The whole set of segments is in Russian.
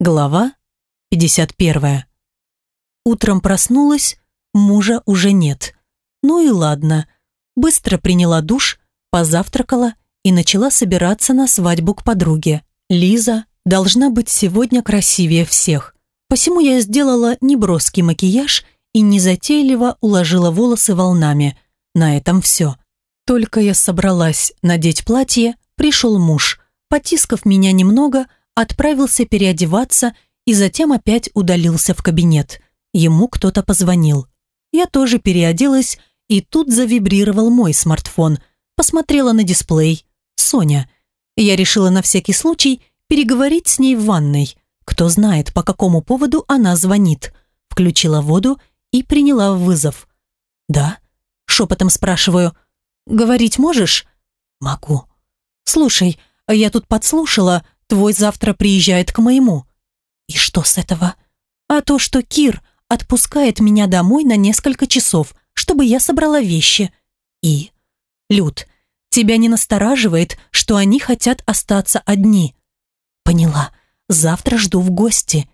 Глава 51. Утром проснулась, мужа уже нет. Ну и ладно. Быстро приняла душ, позавтракала и начала собираться на свадьбу к подруге. Лиза должна быть сегодня красивее всех. Посему я сделала неброский макияж и незатейливо уложила волосы волнами. На этом все. Только я собралась надеть платье, пришел муж. Потискав меня немного, отправился переодеваться и затем опять удалился в кабинет. Ему кто-то позвонил. Я тоже переоделась, и тут завибрировал мой смартфон. Посмотрела на дисплей. Соня. Я решила на всякий случай переговорить с ней в ванной. Кто знает, по какому поводу она звонит. Включила воду и приняла вызов. «Да?» Шепотом спрашиваю. «Говорить можешь?» «Могу». «Слушай, я тут подслушала, Твой завтра приезжает к моему. И что с этого? А то, что Кир отпускает меня домой на несколько часов, чтобы я собрала вещи. И... Люд, тебя не настораживает, что они хотят остаться одни? Поняла. Завтра жду в гости.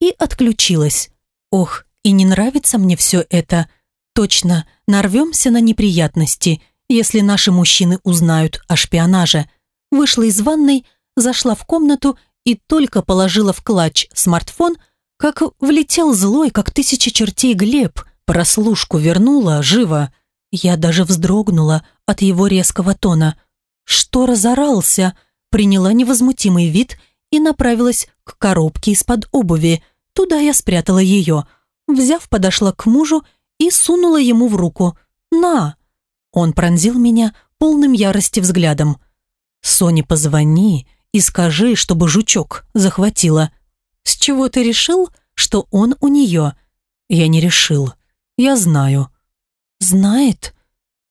И отключилась. Ох, и не нравится мне все это. Точно, нарвемся на неприятности, если наши мужчины узнают о шпионаже. Вышла из ванной, зашла в комнату и только положила в клатч смартфон, как влетел злой, как тысяча чертей Глеб, прослушку вернула, живо. Я даже вздрогнула от его резкого тона. Что разорался? Приняла невозмутимый вид и направилась к коробке из-под обуви. Туда я спрятала ее. Взяв, подошла к мужу и сунула ему в руку. «На!» Он пронзил меня полным ярости взглядом. «Соне позвони и скажи, чтобы жучок захватила. С чего ты решил, что он у нее? Я не решил. Я знаю. Знает?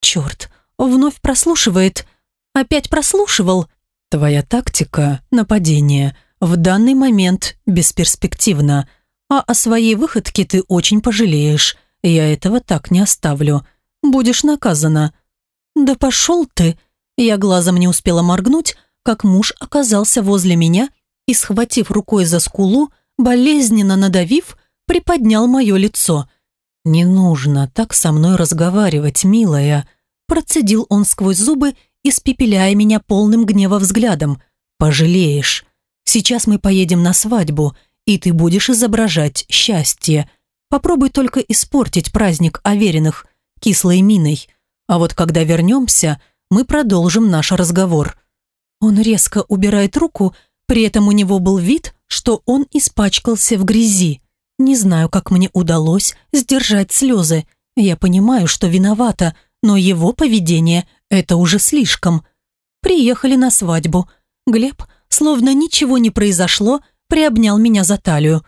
Черт, вновь прослушивает. Опять прослушивал. Твоя тактика нападения в данный момент бесперспективна, а о своей выходке ты очень пожалеешь. Я этого так не оставлю. Будешь наказана. Да пошел ты. Я глазом не успела моргнуть, как муж оказался возле меня и, схватив рукой за скулу, болезненно надавив, приподнял мое лицо. «Не нужно так со мной разговаривать, милая», процедил он сквозь зубы, испепеляя меня полным гнева взглядом. «Пожалеешь. Сейчас мы поедем на свадьбу, и ты будешь изображать счастье. Попробуй только испортить праздник Авериных кислой миной. А вот когда вернемся, мы продолжим наш разговор. Он резко убирает руку, при этом у него был вид, что он испачкался в грязи. Не знаю, как мне удалось сдержать слезы. Я понимаю, что виновата, но его поведение – это уже слишком. Приехали на свадьбу. Глеб, словно ничего не произошло, приобнял меня за талию.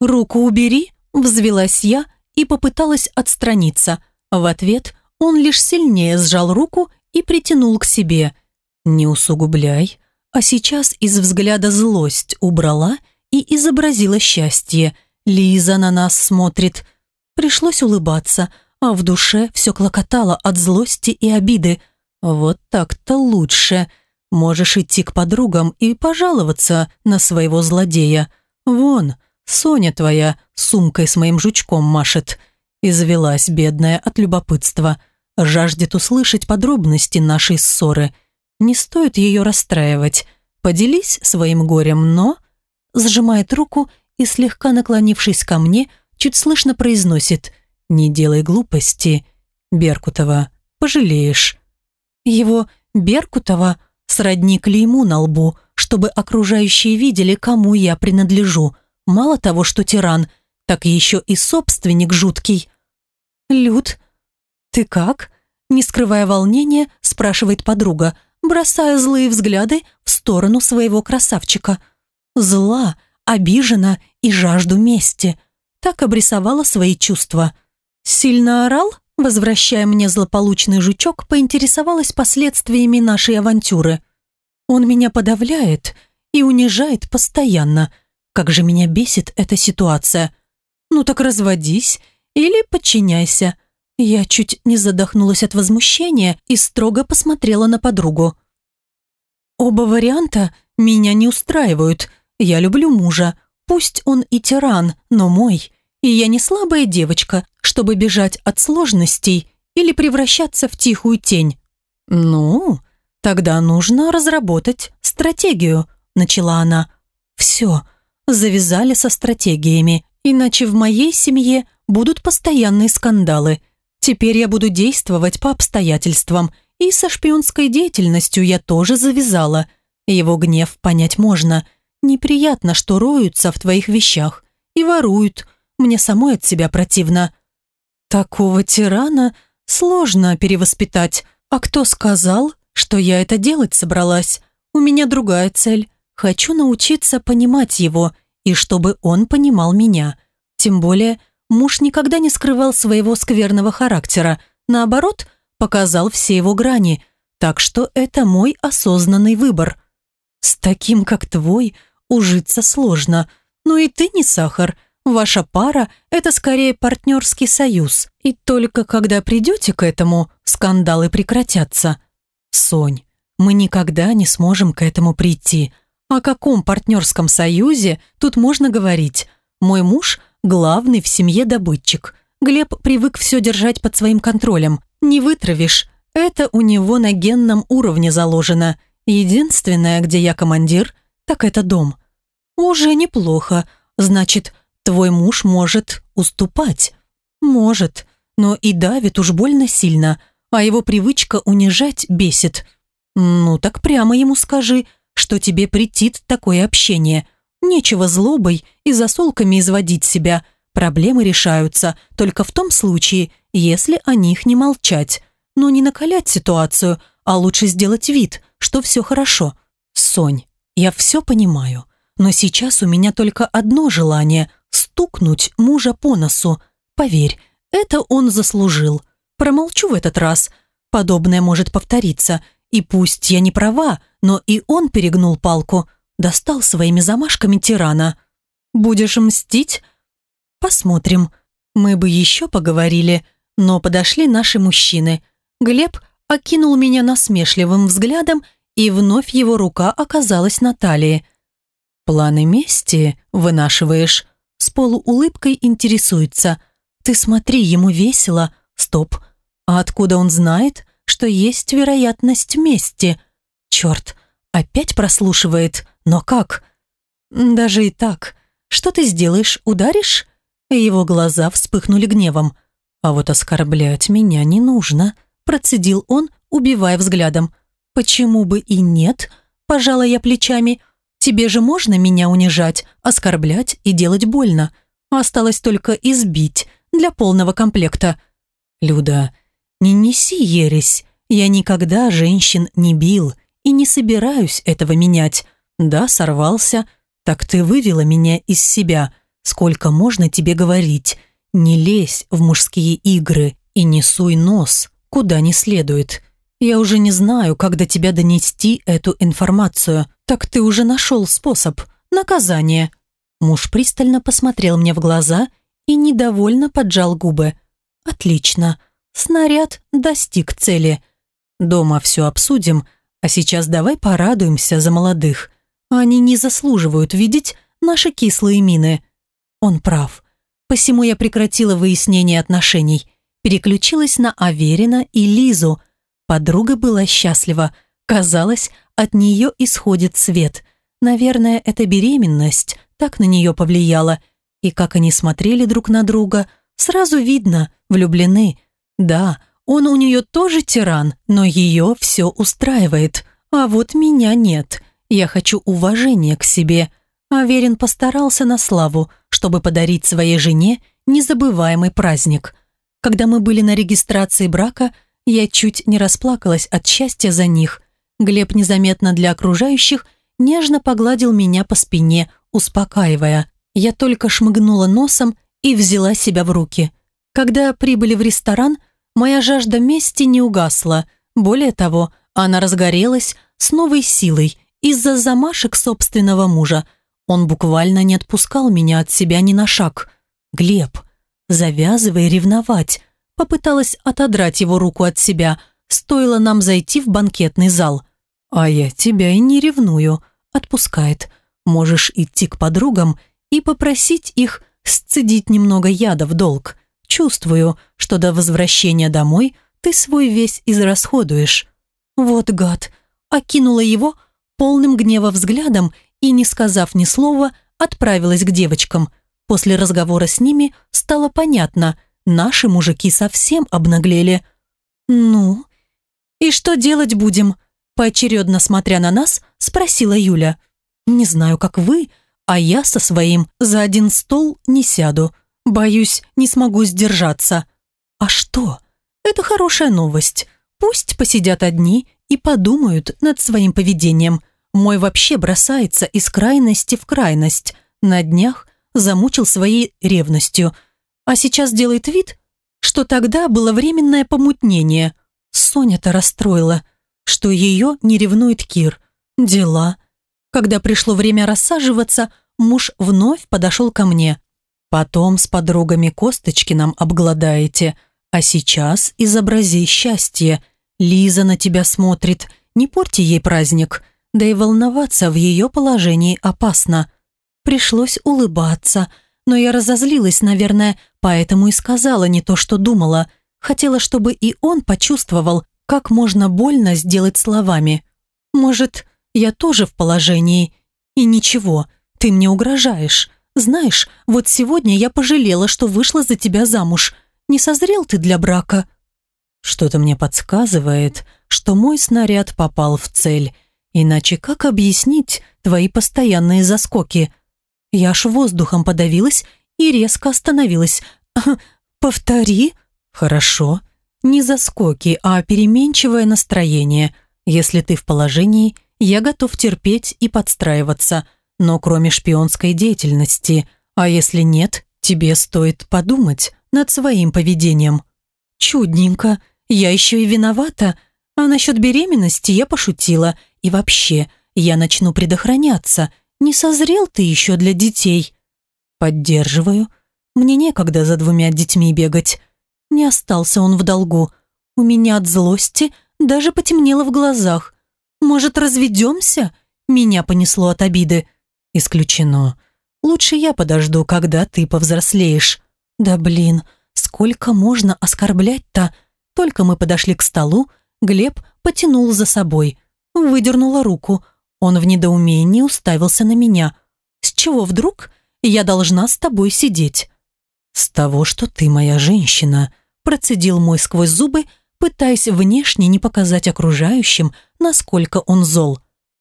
«Руку убери», – взвелась я и попыталась отстраниться. В ответ он лишь сильнее сжал руку и притянул к себе – «Не усугубляй». А сейчас из взгляда злость убрала и изобразила счастье. Лиза на нас смотрит. Пришлось улыбаться, а в душе все клокотало от злости и обиды. Вот так-то лучше. Можешь идти к подругам и пожаловаться на своего злодея. Вон, Соня твоя сумкой с моим жучком машет. Извелась бедная от любопытства. Жаждет услышать подробности нашей ссоры. Не стоит ее расстраивать. Поделись своим горем, но...» Сжимает руку и, слегка наклонившись ко мне, чуть слышно произносит «Не делай глупости, Беркутова, пожалеешь». Его Беркутова сродни клейму на лбу, чтобы окружающие видели, кому я принадлежу. Мало того, что тиран, так еще и собственник жуткий. «Люд, ты как?» Не скрывая волнения, спрашивает подруга, бросая злые взгляды в сторону своего красавчика. Зла, обижена и жажду мести. Так обрисовала свои чувства. Сильно орал, возвращая мне злополучный жучок, поинтересовалась последствиями нашей авантюры. Он меня подавляет и унижает постоянно. Как же меня бесит эта ситуация. Ну так разводись или подчиняйся. Я чуть не задохнулась от возмущения и строго посмотрела на подругу. «Оба варианта меня не устраивают. Я люблю мужа. Пусть он и тиран, но мой. И я не слабая девочка, чтобы бежать от сложностей или превращаться в тихую тень. Ну, тогда нужно разработать стратегию, начала она. Все, завязали со стратегиями, иначе в моей семье будут постоянные скандалы. Теперь я буду действовать по обстоятельствам, и со шпионской деятельностью я тоже завязала. Его гнев понять можно. Неприятно, что роются в твоих вещах и воруют. Мне самой от себя противно. Такого тирана сложно перевоспитать. А кто сказал, что я это делать собралась? У меня другая цель. Хочу научиться понимать его, и чтобы он понимал меня. Тем более, муж никогда не скрывал своего скверного характера. Наоборот, показал все его грани. Так что это мой осознанный выбор. С таким, как твой, ужиться сложно. Но и ты не сахар. Ваша пара – это скорее партнерский союз. И только когда придете к этому, скандалы прекратятся. Сонь, мы никогда не сможем к этому прийти. О каком партнерском союзе тут можно говорить? Мой муж – главный в семье добытчик. Глеб привык все держать под своим контролем. Не вытравишь. Это у него на генном уровне заложено. Единственное, где я командир, так это дом. Уже неплохо. Значит, твой муж может уступать. Может, но и давит уж больно сильно, а его привычка унижать бесит. Ну так прямо ему скажи – что тебе претит такое общение. Нечего злобой и засолками изводить себя. Проблемы решаются только в том случае, если о них не молчать. Но не накалять ситуацию, а лучше сделать вид, что все хорошо. Сонь, я все понимаю, но сейчас у меня только одно желание – стукнуть мужа по носу. Поверь, это он заслужил. Промолчу в этот раз. Подобное может повториться, и пусть я не права, но и он перегнул палку, достал своими замашками тирана. «Будешь мстить?» «Посмотрим. Мы бы еще поговорили, но подошли наши мужчины. Глеб окинул меня насмешливым взглядом, и вновь его рука оказалась на талии. «Планы мести вынашиваешь?» С полуулыбкой интересуется. «Ты смотри, ему весело. Стоп. А откуда он знает?» что есть вероятность мести. Черт, опять прослушивает, но как? Даже и так. Что ты сделаешь, ударишь? Его глаза вспыхнули гневом. А вот оскорблять меня не нужно, процедил он, убивая взглядом. Почему бы и нет? Пожала я плечами. Тебе же можно меня унижать, оскорблять и делать больно. Осталось только избить для полного комплекта. Люда, не неси ересь. Я никогда женщин не бил и не собираюсь этого менять. Да, сорвался. Так ты вывела меня из себя. Сколько можно тебе говорить? Не лезь в мужские игры и не суй нос, куда не следует. Я уже не знаю, как до тебя донести эту информацию. Так ты уже нашел способ. Наказание. Муж пристально посмотрел мне в глаза и недовольно поджал губы. Отлично. Снаряд достиг цели. Дома все обсудим, а сейчас давай порадуемся за молодых. Они не заслуживают видеть наши кислые мины. Он прав. Посему я прекратила выяснение отношений. Переключилась на Аверина и Лизу. Подруга была счастлива. Казалось, от нее исходит свет. Наверное, эта беременность так на нее повлияла. И как они смотрели друг на друга, сразу видно, влюблены – да, он у нее тоже тиран, но ее все устраивает. А вот меня нет. Я хочу уважения к себе. Аверин постарался на славу, чтобы подарить своей жене незабываемый праздник. Когда мы были на регистрации брака, я чуть не расплакалась от счастья за них. Глеб незаметно для окружающих нежно погладил меня по спине, успокаивая. Я только шмыгнула носом и взяла себя в руки – когда прибыли в ресторан, моя жажда мести не угасла. Более того, она разгорелась с новой силой из-за замашек собственного мужа. Он буквально не отпускал меня от себя ни на шаг. «Глеб, завязывай ревновать», попыталась отодрать его руку от себя, стоило нам зайти в банкетный зал. «А я тебя и не ревную», отпускает. «Можешь идти к подругам и попросить их сцедить немного яда в долг. Чувствую, что до возвращения домой ты свой весь израсходуешь. Вот гад. Окинула его полным гнева взглядом и, не сказав ни слова, отправилась к девочкам. После разговора с ними стало понятно, наши мужики совсем обнаглели. «Ну, и что делать будем?» Поочередно смотря на нас, спросила Юля. «Не знаю, как вы, а я со своим за один стол не сяду. Боюсь, не смогу сдержаться». «А что? Это хорошая новость. Пусть посидят одни и подумают над своим поведением. Мой вообще бросается из крайности в крайность. На днях замучил своей ревностью. А сейчас делает вид, что тогда было временное помутнение. Соня-то расстроила, что ее не ревнует Кир. Дела. Когда пришло время рассаживаться, муж вновь подошел ко мне. Потом с подругами косточки нам обгладаете, а сейчас изобрази счастье. Лиза на тебя смотрит, не порти ей праздник, да и волноваться в ее положении опасно. Пришлось улыбаться, но я разозлилась, наверное, поэтому и сказала не то, что думала. Хотела, чтобы и он почувствовал, как можно больно сделать словами. Может, я тоже в положении. И ничего, ты мне угрожаешь. Знаешь, вот сегодня я пожалела, что вышла за тебя замуж. Не созрел ты для брака. Что-то мне подсказывает, что мой снаряд попал в цель. Иначе как объяснить твои постоянные заскоки? Я аж воздухом подавилась и резко остановилась. «Повтори?» «Хорошо. Не заскоки, а переменчивое настроение. Если ты в положении, я готов терпеть и подстраиваться, но кроме шпионской деятельности. А если нет, тебе стоит подумать над своим поведением». «Чудненько. Я еще и виновата. А насчет беременности я пошутила. И вообще, я начну предохраняться. Не созрел ты еще для детей». «Поддерживаю. Мне некогда за двумя детьми бегать. Не остался он в долгу. У меня от злости даже потемнело в глазах. Может, разведемся?» Меня понесло от обиды. «Исключено. Лучше я подожду, когда ты повзрослеешь». «Да блин, сколько можно оскорблять-то?» Только мы подошли к столу, Глеб потянул за собой. Выдернула руку. Он в недоумении уставился на меня. «С чего вдруг я должна с тобой сидеть?» «С того, что ты моя женщина», процедил мой сквозь зубы, пытаясь внешне не показать окружающим, насколько он зол.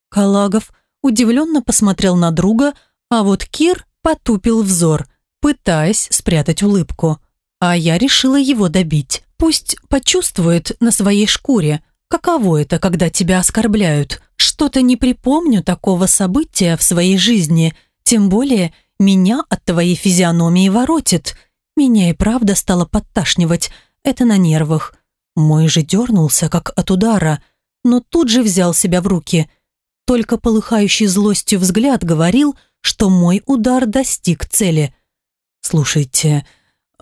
Калагов удивленно посмотрел на друга, а вот Кир потупил взор, пытаясь спрятать улыбку. А я решила его добить. Пусть почувствует на своей шкуре, каково это, когда тебя оскорбляют. Что-то не припомню такого события в своей жизни, тем более меня от твоей физиономии воротит. Меня и правда стало подташнивать, это на нервах. Мой же дернулся, как от удара, но тут же взял себя в руки. Только полыхающий злостью взгляд говорил, что мой удар достиг цели. «Слушайте,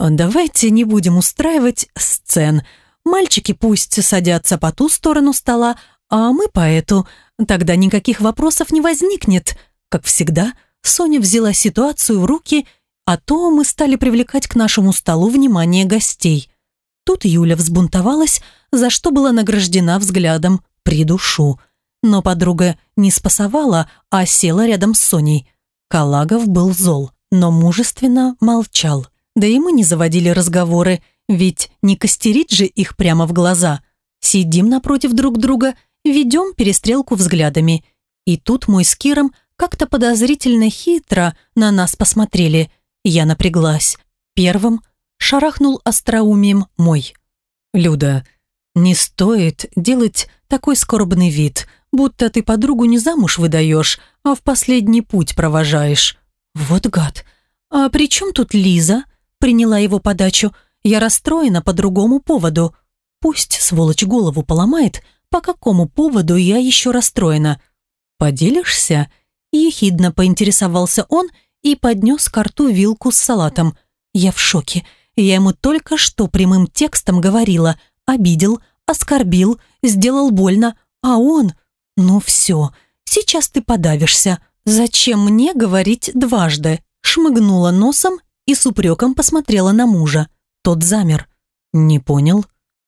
давайте не будем устраивать сцен. Мальчики пусть садятся по ту сторону стола, а мы по эту. Тогда никаких вопросов не возникнет. Как всегда, Соня взяла ситуацию в руки, а то мы стали привлекать к нашему столу внимание гостей. Тут Юля взбунтовалась, за что была награждена взглядом «придушу». Но подруга не спасовала, а села рядом с Соней. Калагов был зол, но мужественно молчал. Да и мы не заводили разговоры, ведь не костерить же их прямо в глаза. Сидим напротив друг друга – ведем перестрелку взглядами. И тут мой с Киром как-то подозрительно хитро на нас посмотрели. Я напряглась. Первым шарахнул остроумием мой. «Люда, не стоит делать такой скорбный вид, будто ты подругу не замуж выдаешь, а в последний путь провожаешь». «Вот гад! А при чем тут Лиза?» Приняла его подачу. «Я расстроена по другому поводу. Пусть, сволочь, голову поломает, по какому поводу я еще расстроена. «Поделишься?» Ехидно поинтересовался он и поднес к рту вилку с салатом. Я в шоке. Я ему только что прямым текстом говорила. Обидел, оскорбил, сделал больно. А он... Ну все, сейчас ты подавишься. Зачем мне говорить дважды? шмыгнула носом и с упреком посмотрела на мужа. Тот замер. «Не понял?»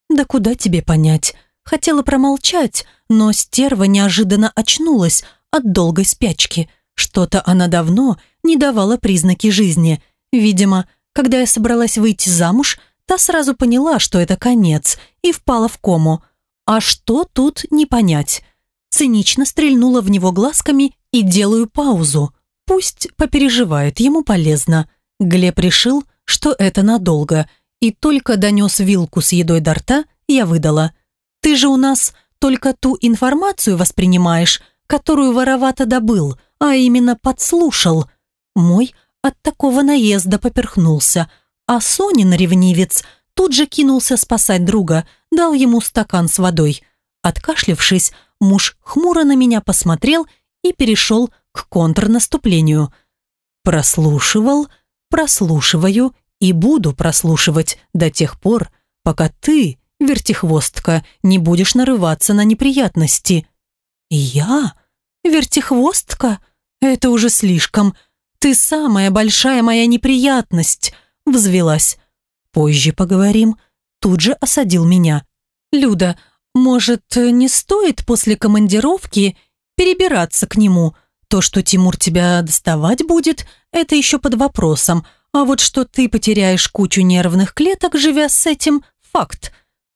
«Да куда тебе понять?» Хотела промолчать, но стерва неожиданно очнулась от долгой спячки. Что-то она давно не давала признаки жизни. Видимо, когда я собралась выйти замуж, та сразу поняла, что это конец, и впала в кому. А что тут не понять? Цинично стрельнула в него глазками и делаю паузу. Пусть попереживает, ему полезно. Глеб решил, что это надолго, и только донес вилку с едой до рта, я выдала. «Ты же у нас только ту информацию воспринимаешь, которую воровато добыл, а именно подслушал». Мой от такого наезда поперхнулся, а Сонин ревнивец тут же кинулся спасать друга, дал ему стакан с водой. Откашлившись, муж хмуро на меня посмотрел и перешел к контрнаступлению. Прослушивал, прослушиваю и буду прослушивать до тех пор, пока ты, вертихвостка, не будешь нарываться на неприятности. Я? Вертихвостка? Это уже слишком. Ты самая большая моя неприятность, взвелась. Позже поговорим. Тут же осадил меня. Люда, может, не стоит после командировки перебираться к нему? То, что Тимур тебя доставать будет, это еще под вопросом. А вот что ты потеряешь кучу нервных клеток, живя с этим, факт.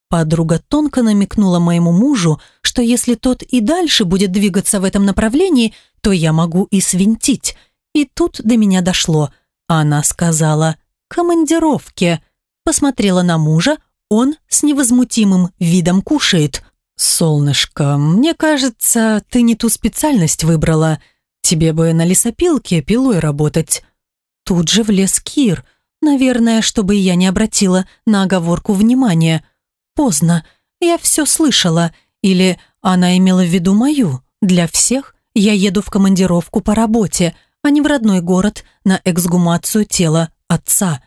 Подруга тонко намекнула моему мужу, что если тот и дальше будет двигаться в этом направлении, то я могу и свинтить. И тут до меня дошло. Она сказала «командировке». Посмотрела на мужа, он с невозмутимым видом кушает. «Солнышко, мне кажется, ты не ту специальность выбрала. Тебе бы на лесопилке пилой работать». Тут же влез Кир, наверное, чтобы я не обратила на оговорку внимания. Поздно, я все слышала. Или она имела в виду мою. Для всех я еду в командировку по работе, а не в родной город на эксгумацию тела отца.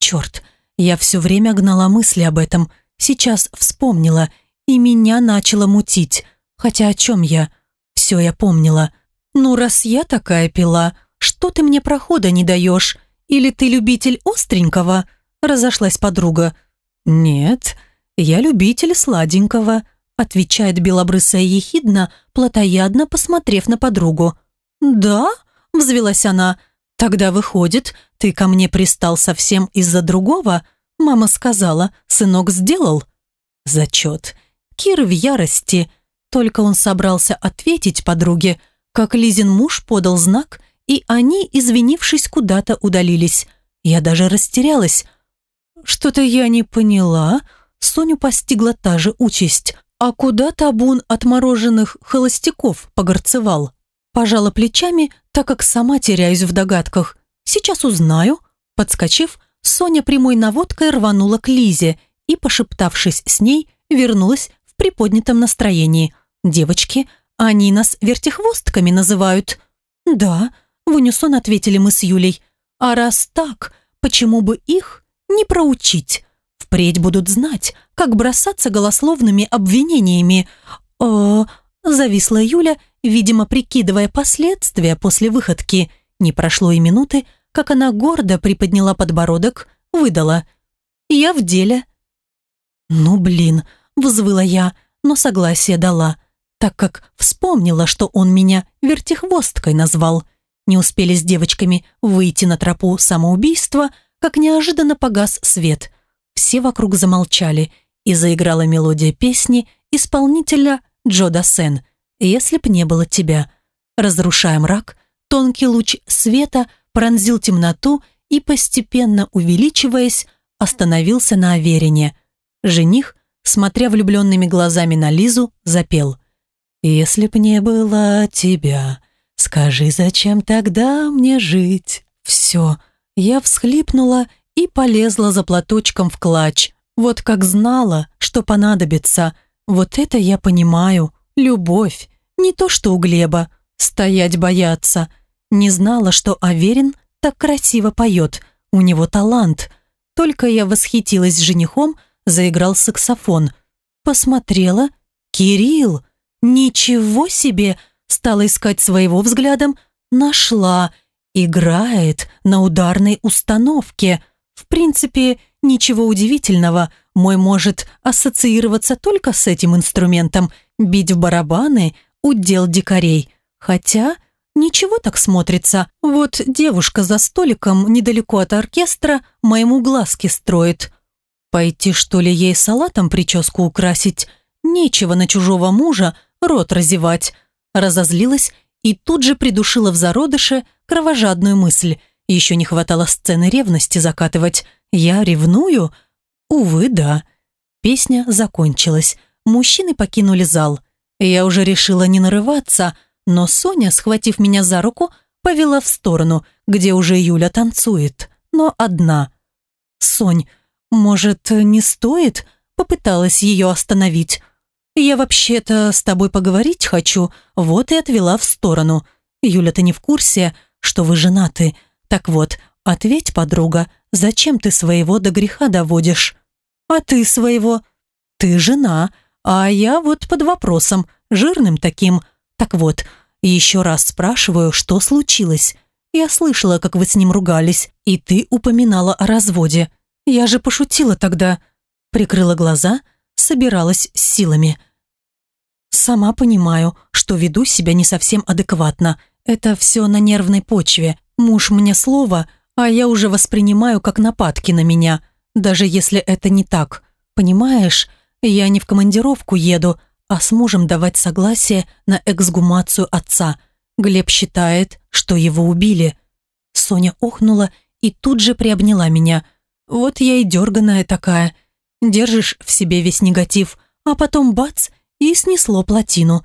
Черт, я все время гнала мысли об этом. Сейчас вспомнила, и меня начало мутить. Хотя о чем я? Все я помнила. «Ну, раз я такая пила, что ты мне прохода не даешь? Или ты любитель остренького?» Разошлась подруга. «Нет, я любитель сладенького», отвечает белобрысая ехидно, плотоядно посмотрев на подругу. «Да?» – взвелась она. «Тогда выходит, ты ко мне пристал совсем из-за другого?» Мама сказала, сынок сделал. Зачет. Кир в ярости. Только он собрался ответить подруге, как Лизин муж подал знак, и они, извинившись, куда-то удалились. Я даже растерялась. Что-то я не поняла. Соню постигла та же участь. А куда табун отмороженных холостяков погорцевал? Пожала плечами, так как сама теряюсь в догадках. Сейчас узнаю. Подскочив, Соня прямой наводкой рванула к Лизе и, пошептавшись с ней, вернулась в приподнятом настроении. Девочки они нас вертихвостками называют». «Да», — в унисон ответили мы с Юлей. «А раз так, почему бы их не проучить? Впредь будут знать, как бросаться голословными обвинениями». «О...» — зависла Юля, видимо, прикидывая последствия после выходки. Не прошло и минуты, как она гордо приподняла подбородок, выдала. «Я в деле». «Ну, блин», — взвыла я, но согласие дала так как вспомнила, что он меня вертихвосткой назвал. Не успели с девочками выйти на тропу самоубийства, как неожиданно погас свет. Все вокруг замолчали, и заиграла мелодия песни исполнителя Джо Дасен «Если б не было тебя». Разрушая мрак, тонкий луч света пронзил темноту и, постепенно увеличиваясь, остановился на Аверине. Жених, смотря влюбленными глазами на Лизу, запел – если б не было тебя, скажи, зачем тогда мне жить? Все, я всхлипнула и полезла за платочком в клатч. Вот как знала, что понадобится. Вот это я понимаю. Любовь. Не то, что у Глеба. Стоять бояться. Не знала, что Аверин так красиво поет. У него талант. Только я восхитилась женихом, заиграл саксофон. Посмотрела. Кирилл. Ничего себе! Стала искать своего взглядом, нашла Играет на ударной установке. В принципе, ничего удивительного. Мой может ассоциироваться только с этим инструментом. Бить в барабаны – удел дикарей. Хотя ничего так смотрится. Вот девушка за столиком недалеко от оркестра моему глазки строит. Пойти, что ли, ей салатом прическу украсить? Нечего на чужого мужа рот разевать. Разозлилась и тут же придушила в зародыше кровожадную мысль. Еще не хватало сцены ревности закатывать. Я ревную? Увы, да. Песня закончилась. Мужчины покинули зал. Я уже решила не нарываться, но Соня, схватив меня за руку, повела в сторону, где уже Юля танцует, но одна. «Сонь, может, не стоит?» Попыталась ее остановить. «Я вообще-то с тобой поговорить хочу, вот и отвела в сторону. Юля, ты не в курсе, что вы женаты? Так вот, ответь, подруга, зачем ты своего до греха доводишь? А ты своего? Ты жена, а я вот под вопросом, жирным таким. Так вот, еще раз спрашиваю, что случилось? Я слышала, как вы с ним ругались, и ты упоминала о разводе. Я же пошутила тогда. Прикрыла глаза, собиралась с силами. Сама понимаю, что веду себя не совсем адекватно. Это все на нервной почве. Муж мне слово, а я уже воспринимаю как нападки на меня, даже если это не так. Понимаешь, я не в командировку еду, а с мужем давать согласие на эксгумацию отца. Глеб считает, что его убили. Соня охнула и тут же приобняла меня. Вот я и дерганая такая. Держишь в себе весь негатив, а потом бац, и снесло плотину.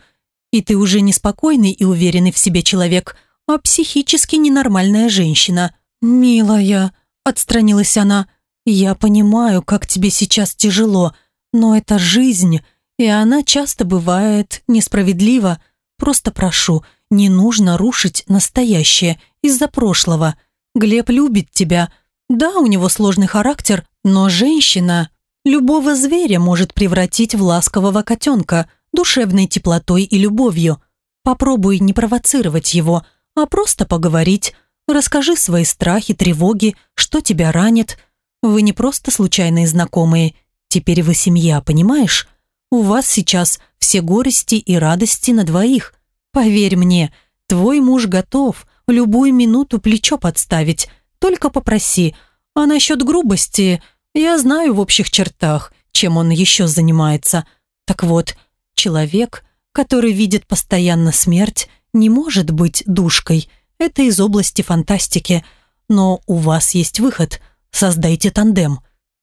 И ты уже не спокойный и уверенный в себе человек, а психически ненормальная женщина. «Милая», — отстранилась она, — «я понимаю, как тебе сейчас тяжело, но это жизнь, и она часто бывает несправедлива. Просто прошу, не нужно рушить настоящее из-за прошлого. Глеб любит тебя. Да, у него сложный характер, но женщина Любого зверя может превратить в ласкового котенка, душевной теплотой и любовью. Попробуй не провоцировать его, а просто поговорить. Расскажи свои страхи, тревоги, что тебя ранит. Вы не просто случайные знакомые. Теперь вы семья, понимаешь? У вас сейчас все горести и радости на двоих. Поверь мне, твой муж готов любую минуту плечо подставить. Только попроси. А насчет грубости я знаю в общих чертах, чем он еще занимается. Так вот, человек, который видит постоянно смерть, не может быть душкой. Это из области фантастики. Но у вас есть выход. Создайте тандем.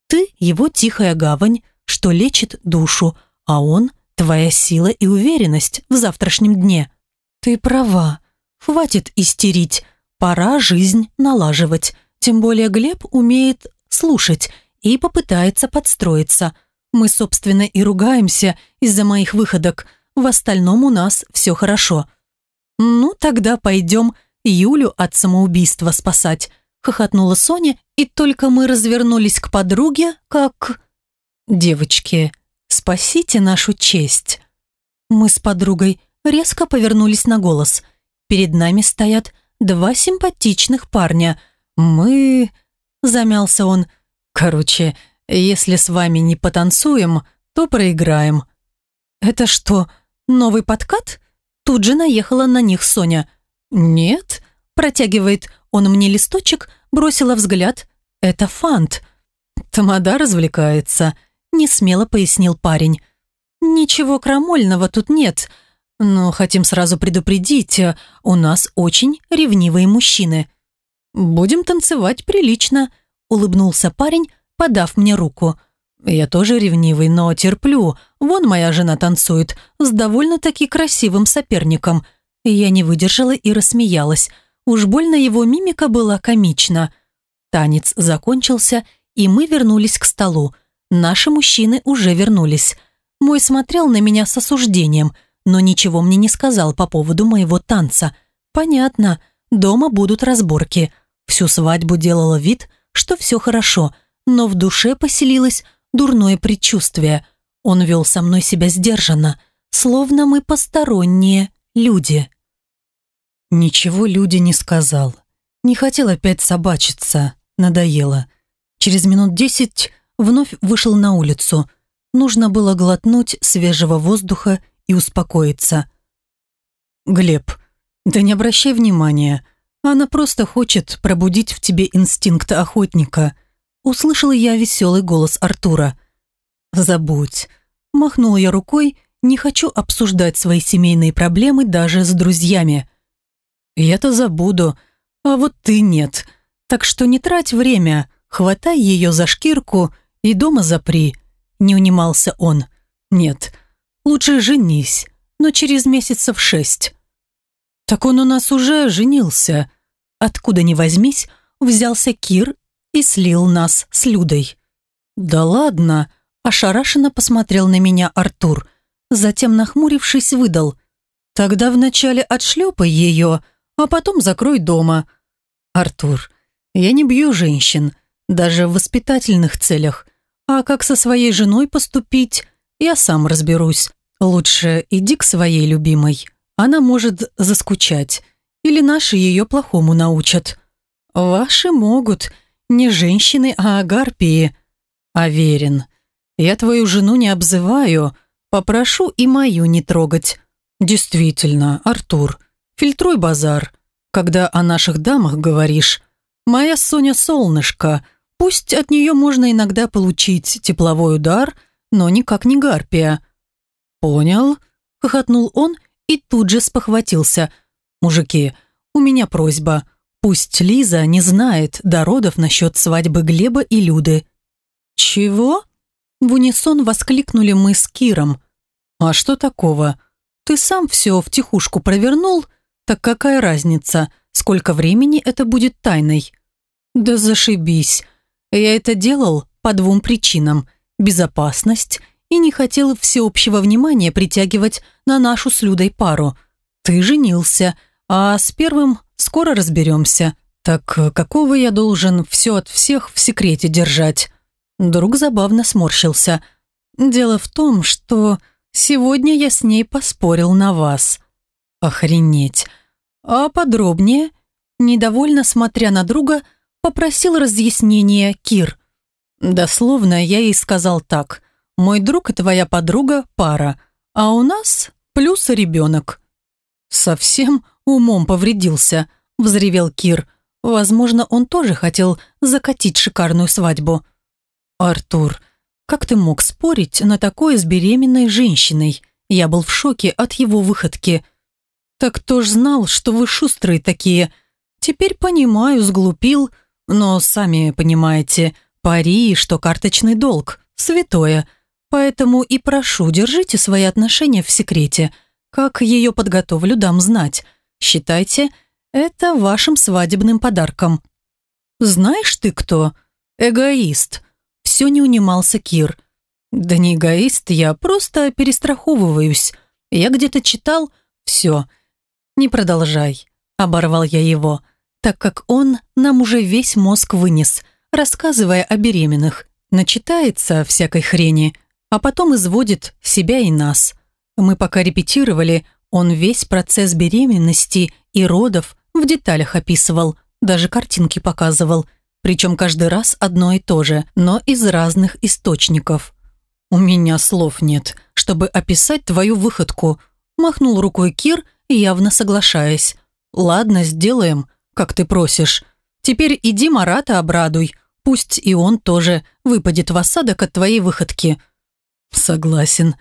Ты его тихая гавань, что лечит душу, а он – твоя сила и уверенность в завтрашнем дне. Ты права. Хватит истерить. Пора жизнь налаживать. Тем более Глеб умеет слушать и попытается подстроиться. Мы, собственно, и ругаемся из-за моих выходок. В остальном у нас все хорошо. Ну, тогда пойдем Юлю от самоубийства спасать. Хохотнула Соня, и только мы развернулись к подруге, как... Девочки, спасите нашу честь. Мы с подругой резко повернулись на голос. Перед нами стоят два симпатичных парня. Мы... Замялся он. Короче, если с вами не потанцуем, то проиграем». «Это что, новый подкат?» Тут же наехала на них Соня. «Нет», протягивает он мне листочек, бросила взгляд. «Это фант». «Тамада развлекается», не смело пояснил парень. «Ничего крамольного тут нет, но хотим сразу предупредить, у нас очень ревнивые мужчины». «Будем танцевать прилично», улыбнулся парень, подав мне руку. «Я тоже ревнивый, но терплю. Вон моя жена танцует с довольно-таки красивым соперником». Я не выдержала и рассмеялась. Уж больно его мимика была комична. Танец закончился, и мы вернулись к столу. Наши мужчины уже вернулись. Мой смотрел на меня с осуждением, но ничего мне не сказал по поводу моего танца. Понятно, дома будут разборки. Всю свадьбу делала вид, что все хорошо, но в душе поселилось дурное предчувствие. Он вел со мной себя сдержанно, словно мы посторонние люди. Ничего люди не сказал. Не хотел опять собачиться, надоело. Через минут десять вновь вышел на улицу. Нужно было глотнуть свежего воздуха и успокоиться. «Глеб, да не обращай внимания. Она просто хочет пробудить в тебе инстинкт охотника». Услышала я веселый голос Артура. «Забудь». Махнула я рукой, не хочу обсуждать свои семейные проблемы даже с друзьями. «Я-то забуду, а вот ты нет. Так что не трать время, хватай ее за шкирку и дома запри». Не унимался он. «Нет, лучше женись, но через месяцев шесть». «Так он у нас уже женился». Откуда ни возьмись, взялся Кир и слил нас с Людой. «Да ладно», – ошарашенно посмотрел на меня Артур. Затем, нахмурившись, выдал. «Тогда вначале отшлепай ее, а потом закрой дома». «Артур, я не бью женщин, даже в воспитательных целях. А как со своей женой поступить, я сам разберусь. Лучше иди к своей любимой. Она может заскучать. Или наши ее плохому научат». «Ваши могут», не женщины, а гарпии. Аверин, я твою жену не обзываю, попрошу и мою не трогать. Действительно, Артур, фильтруй базар. Когда о наших дамах говоришь, моя Соня солнышко, пусть от нее можно иногда получить тепловой удар, но никак не гарпия. Понял, хохотнул он и тут же спохватился. Мужики, у меня просьба – Пусть Лиза не знает до родов насчет свадьбы Глеба и Люды. «Чего?» В унисон воскликнули мы с Киром. «А что такого? Ты сам все втихушку провернул? Так какая разница, сколько времени это будет тайной?» «Да зашибись. Я это делал по двум причинам. Безопасность и не хотел всеобщего внимания притягивать на нашу с Людой пару. Ты женился, а с первым Скоро разберемся. Так какого я должен все от всех в секрете держать?» Друг забавно сморщился. «Дело в том, что сегодня я с ней поспорил на вас». «Охренеть! А подробнее?» Недовольно смотря на друга, попросил разъяснения Кир. Дословно я ей сказал так. «Мой друг и твоя подруга – пара, а у нас плюс ребенок». «Совсем умом повредился», – взревел Кир. Возможно, он тоже хотел закатить шикарную свадьбу. «Артур, как ты мог спорить на такое с беременной женщиной? Я был в шоке от его выходки. Так кто ж знал, что вы шустрые такие? Теперь понимаю, сглупил, но сами понимаете, пари, что карточный долг, святое. Поэтому и прошу, держите свои отношения в секрете. Как ее подготовлю, дам знать. Считайте, это вашим свадебным подарком. Знаешь ты кто? Эгоист. Все не унимался Кир. Да не эгоист, я просто перестраховываюсь. Я где-то читал. Все. Не продолжай. Оборвал я его, так как он нам уже весь мозг вынес, рассказывая о беременных. Начитается всякой хрени, а потом изводит себя и нас. Мы пока репетировали, он весь процесс беременности и родов в деталях описывал, даже картинки показывал, причем каждый раз одно и то же, но из разных источников. «У меня слов нет, чтобы описать твою выходку», махнул рукой Кир, явно соглашаясь. «Ладно, сделаем, как ты просишь. Теперь иди Марата обрадуй, пусть и он тоже выпадет в осадок от твоей выходки». «Согласен.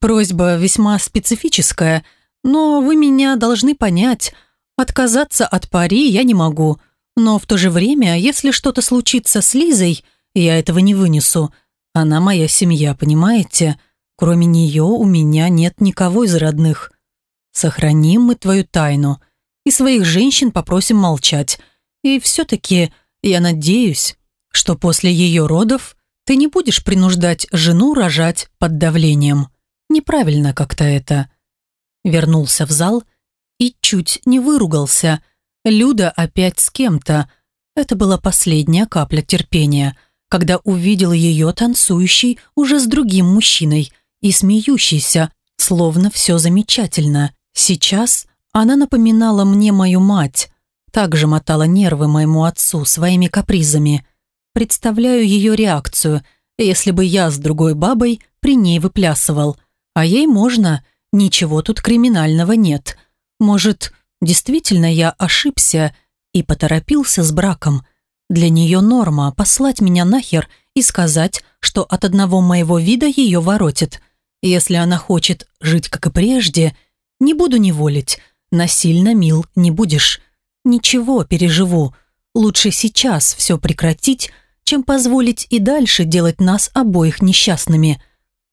Просьба весьма специфическая – но вы меня должны понять. Отказаться от пари я не могу. Но в то же время, если что-то случится с Лизой, я этого не вынесу. Она моя семья, понимаете? Кроме нее у меня нет никого из родных. Сохраним мы твою тайну. И своих женщин попросим молчать. И все-таки я надеюсь, что после ее родов ты не будешь принуждать жену рожать под давлением. Неправильно как-то это вернулся в зал и чуть не выругался. Люда опять с кем-то. Это была последняя капля терпения, когда увидел ее танцующей уже с другим мужчиной и смеющейся, словно все замечательно. Сейчас она напоминала мне мою мать. также мотала нервы моему отцу своими капризами. Представляю ее реакцию, если бы я с другой бабой при ней выплясывал. А ей можно, ничего тут криминального нет. Может, действительно я ошибся и поторопился с браком. Для нее норма послать меня нахер и сказать, что от одного моего вида ее воротит. Если она хочет жить как и прежде, не буду неволить, насильно мил не будешь. Ничего, переживу. Лучше сейчас все прекратить, чем позволить и дальше делать нас обоих несчастными.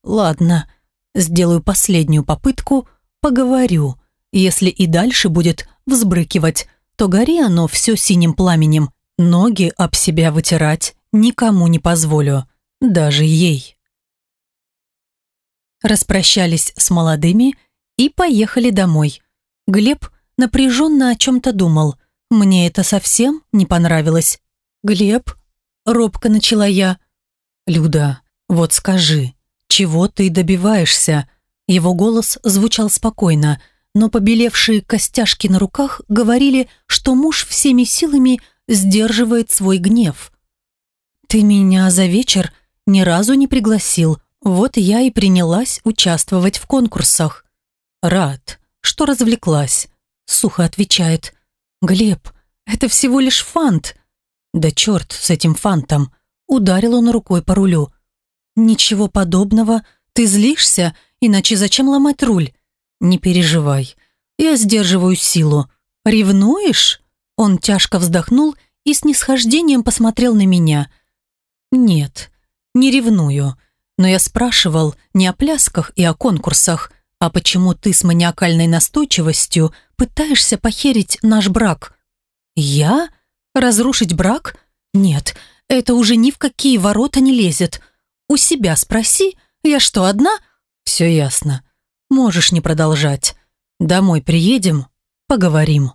Ладно, сделаю последнюю попытку, поговорю. Если и дальше будет взбрыкивать, то гори оно все синим пламенем. Ноги об себя вытирать никому не позволю, даже ей. Распрощались с молодыми и поехали домой. Глеб напряженно о чем-то думал. Мне это совсем не понравилось. «Глеб?» – робко начала я. «Люда, вот скажи, чего ты добиваешься?» Его голос звучал спокойно, но побелевшие костяшки на руках говорили, что муж всеми силами сдерживает свой гнев. «Ты меня за вечер ни разу не пригласил, вот я и принялась участвовать в конкурсах. Рад, что развлеклась», — сухо отвечает. «Глеб, это всего лишь фант». «Да черт с этим фантом!» — ударил он рукой по рулю. «Ничего подобного. Ты злишься, иначе зачем ломать руль?» «Не переживай. Я сдерживаю силу. Ревнуешь?» Он тяжко вздохнул и с нисхождением посмотрел на меня. «Нет, не ревную. Но я спрашивал не о плясках и о конкурсах, а почему ты с маниакальной настойчивостью пытаешься похерить наш брак?» «Я? Разрушить брак? Нет, это уже ни в какие ворота не лезет. У себя спроси, я что, одна?» «Все ясно. Можешь не продолжать. Домой приедем, поговорим».